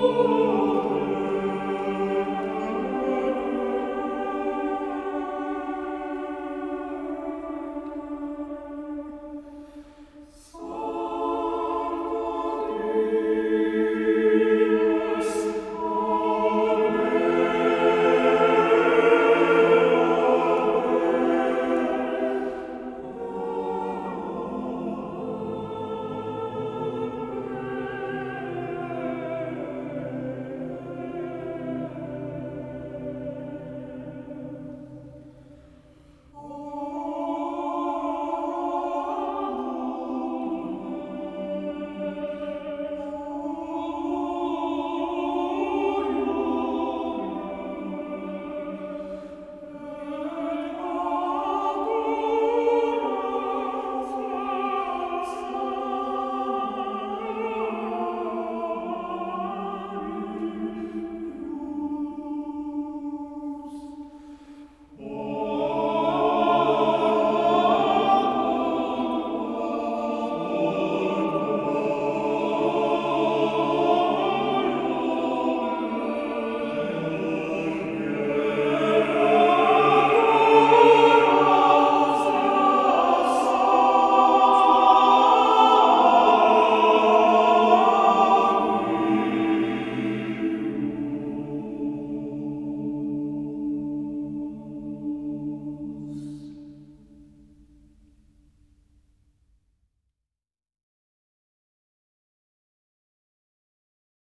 Oh